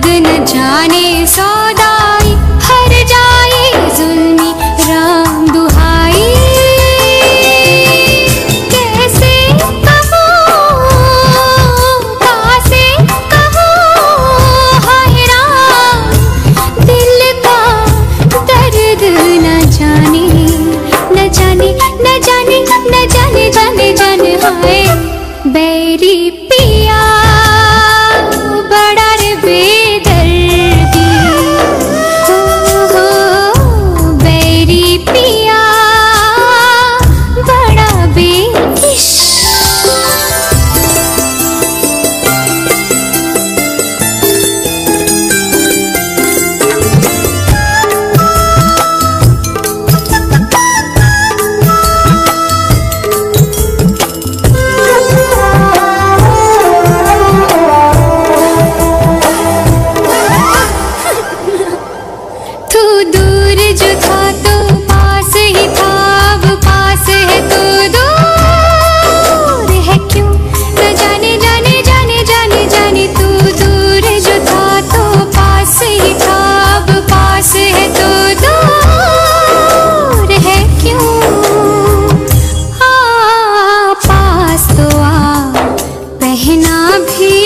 राग न जाने सौदाई, हर जाए जुल्मी राम दुहाई। कैसे कहो, हाय राम, दिल का दर्द न जाने न जाने न जाने न जाने जाने जाने हाय, बैरी पिया। মাঝে